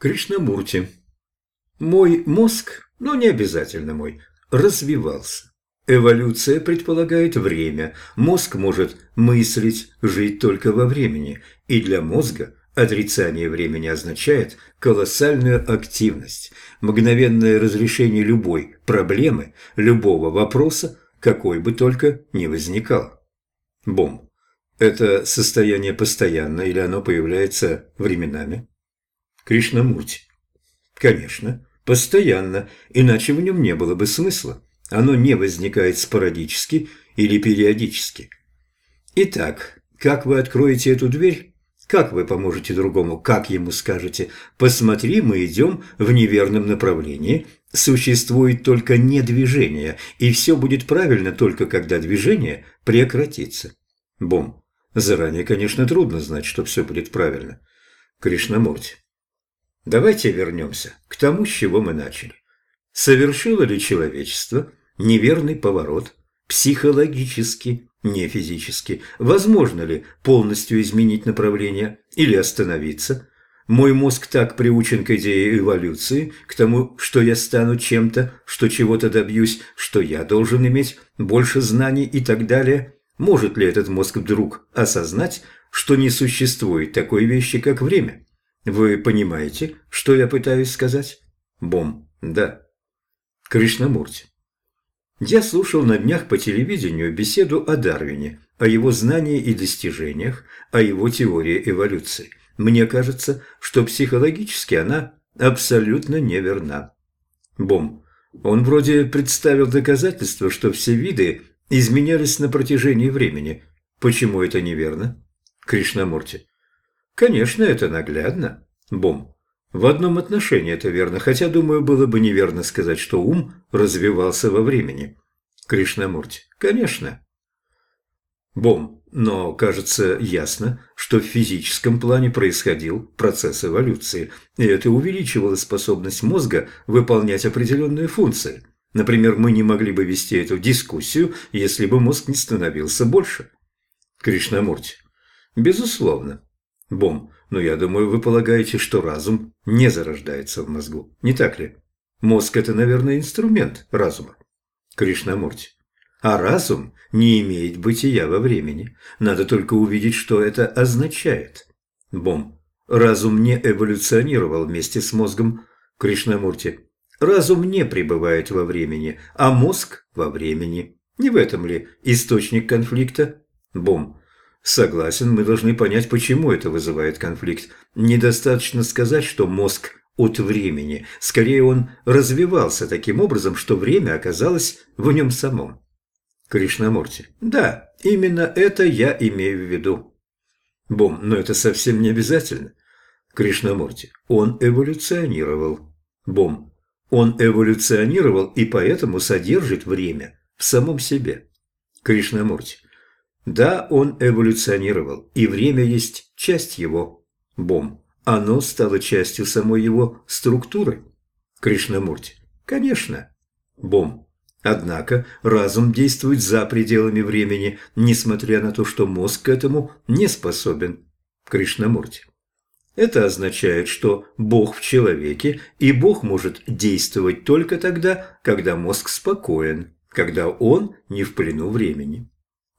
Кришнамурти. Мой мозг, но не обязательно мой, развивался. Эволюция предполагает время. Мозг может мыслить, жить только во времени. И для мозга отрицание времени означает колоссальную активность, мгновенное разрешение любой проблемы, любого вопроса, какой бы только ни возникал. Бом. Это состояние постоянно или оно появляется временами? Кришнамурти. Конечно, постоянно, иначе в нем не было бы смысла. Оно не возникает спорадически или периодически. Итак, как вы откроете эту дверь? Как вы поможете другому? Как ему скажете «посмотри, мы идем в неверном направлении», существует только не движение, и все будет правильно только когда движение прекратится. Бом. Заранее, конечно, трудно знать, что все будет правильно. Кришнамурти. Давайте вернемся к тому, с чего мы начали. Совершило ли человечество неверный поворот психологически, не физически? Возможно ли полностью изменить направление или остановиться? Мой мозг так приучен к идее эволюции, к тому, что я стану чем-то, что чего-то добьюсь, что я должен иметь больше знаний и так далее. Может ли этот мозг вдруг осознать, что не существует такой вещи, как время? Вы понимаете, что я пытаюсь сказать? Бом. Да. Кришнамурти. Я слушал на днях по телевидению беседу о Дарвине, о его знании и достижениях, о его теории эволюции. Мне кажется, что психологически она абсолютно неверна. Бом. Он вроде представил доказательства, что все виды изменялись на протяжении времени. Почему это неверно? Кришнамурти. Конечно, это наглядно. Бом. В одном отношении это верно, хотя, думаю, было бы неверно сказать, что ум развивался во времени. Кришнамурти. Конечно. Бом. Но кажется ясно, что в физическом плане происходил процесс эволюции, и это увеличивало способность мозга выполнять определенные функции. Например, мы не могли бы вести эту дискуссию, если бы мозг не становился больше. Кришнамурти. Безусловно. Бом, но я думаю, вы полагаете, что разум не зарождается в мозгу, не так ли? Мозг – это, наверное, инструмент разума. Кришнамурти. А разум не имеет бытия во времени. Надо только увидеть, что это означает. Бом. Разум не эволюционировал вместе с мозгом. Кришнамурти. Разум не пребывает во времени, а мозг – во времени. Не в этом ли источник конфликта? Бом. Согласен, мы должны понять, почему это вызывает конфликт. Недостаточно сказать, что мозг от времени. Скорее, он развивался таким образом, что время оказалось в нем самом. Кришнамурти. Да, именно это я имею в виду. Бом, но это совсем не обязательно. Кришнамурти. Он эволюционировал. Бом. Он эволюционировал и поэтому содержит время в самом себе. Кришнамурти. Да, он эволюционировал, и время есть часть его. Бом. Оно стало частью самой его структуры. Кришнамурти. Конечно. Бом. Однако разум действует за пределами времени, несмотря на то, что мозг к этому не способен. Кришнамурти. Это означает, что Бог в человеке, и Бог может действовать только тогда, когда мозг спокоен, когда он не в плену времени.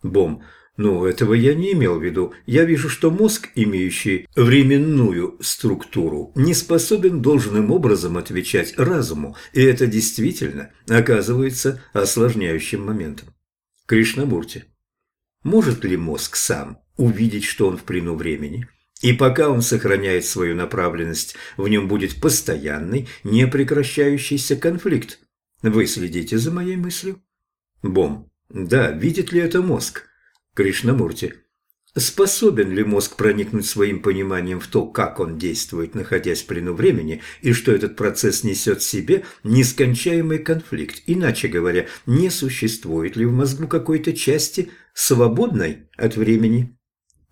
Бом. Но этого я не имел в виду. Я вижу, что мозг, имеющий временную структуру, не способен должным образом отвечать разуму, и это действительно оказывается осложняющим моментом. Кришнамурти. Может ли мозг сам увидеть, что он в плену времени? И пока он сохраняет свою направленность, в нем будет постоянный, непрекращающийся конфликт. Вы следите за моей мыслью? Бом. Да, видит ли это мозг? Кришнамурти. Способен ли мозг проникнуть своим пониманием в то, как он действует, находясь в плену времени, и что этот процесс несет в себе нескончаемый конфликт? Иначе говоря, не существует ли в мозгу какой-то части, свободной от времени?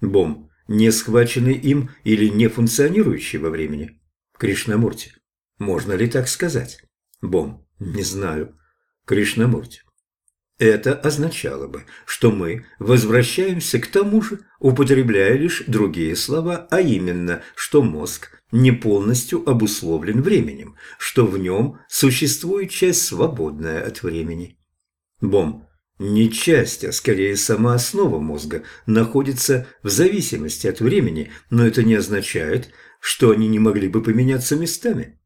Бом. Не схваченный им или не функционирующий во времени? Кришнамурти. Можно ли так сказать? Бом. Не знаю. Кришнамурти. Это означало бы, что мы возвращаемся к тому же, употребляя лишь другие слова, а именно, что мозг не полностью обусловлен временем, что в нем существует часть, свободная от времени. Бом. Не часть, а скорее сама основа мозга находится в зависимости от времени, но это не означает, что они не могли бы поменяться местами.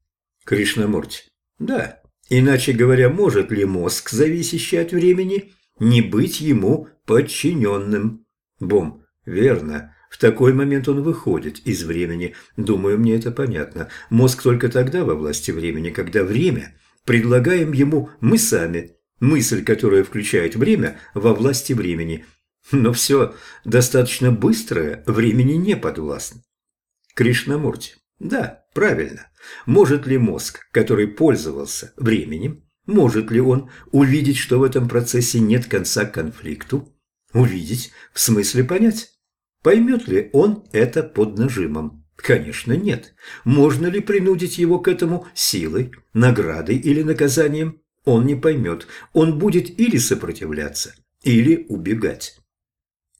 Кришнамурти. Да, Иначе говоря, может ли мозг, зависящий от времени, не быть ему подчиненным? Бом, верно. В такой момент он выходит из времени. Думаю, мне это понятно. Мозг только тогда во власти времени, когда время предлагаем ему мы сами. Мысль, которая включает время, во власти времени. Но все достаточно быстрое, времени не подвластно. Кришнамурти. Да, правильно. Может ли мозг, который пользовался временем, может ли он увидеть, что в этом процессе нет конца конфликту? Увидеть в смысле понять. Поймет ли он это под нажимом? Конечно, нет. Можно ли принудить его к этому силой, наградой или наказанием? Он не поймет. Он будет или сопротивляться, или убегать.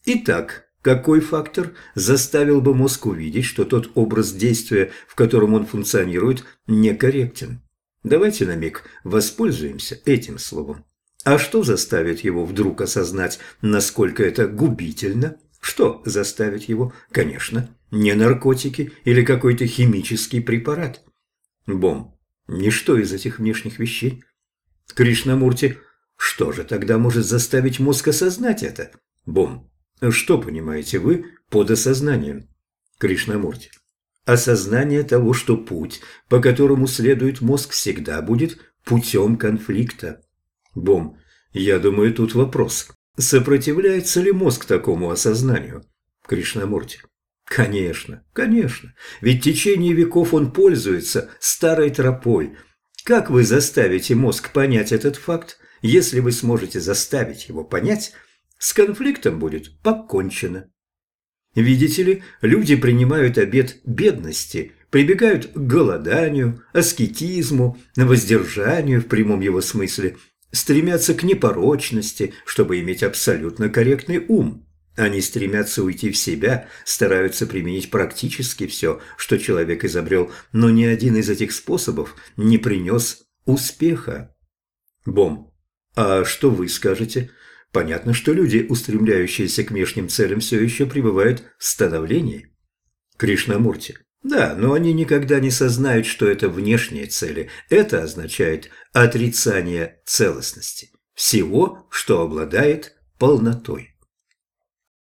Итак, какой фактор заставил бы мозг увидеть, что тот образ действия, в котором он функционирует, некорректен? Давайте на миг воспользуемся этим словом. А что заставит его вдруг осознать, насколько это губительно? Что заставит его? Конечно, не наркотики или какой-то химический препарат. Бом. Ничто из этих внешних вещей. Кришнамурти. Что же тогда может заставить мозг осознать это? Бом. Что понимаете вы под осознанием? Кришнамурти. Осознание того, что путь, по которому следует мозг, всегда будет путем конфликта. Бом. Я думаю, тут вопрос. Сопротивляется ли мозг такому осознанию? Кришнамурти. Конечно, конечно. Ведь в течение веков он пользуется старой тропой. Как вы заставите мозг понять этот факт? Если вы сможете заставить его понять – с конфликтом будет покончено. Видите ли, люди принимают обет бедности, прибегают к голоданию, аскетизму, воздержанию в прямом его смысле, стремятся к непорочности, чтобы иметь абсолютно корректный ум. Они стремятся уйти в себя, стараются применить практически все, что человек изобрел, но ни один из этих способов не принес успеха. Бом, а что вы скажете? Понятно, что люди, устремляющиеся к внешним целям, все еще пребывают в становлении. Кришнамурти. Да, но они никогда не сознают, что это внешние цели. Это означает отрицание целостности. Всего, что обладает полнотой.